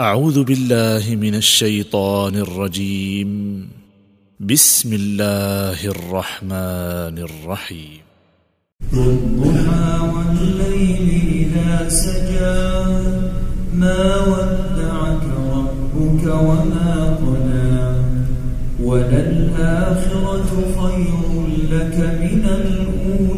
أعوذ بالله من الشيطان الرجيم. بسم الله الرحمن الرحيم. والضحى والليل إذا سجى ما ودعك ربك وما قلى. وللآخرة خير لك من الأولى.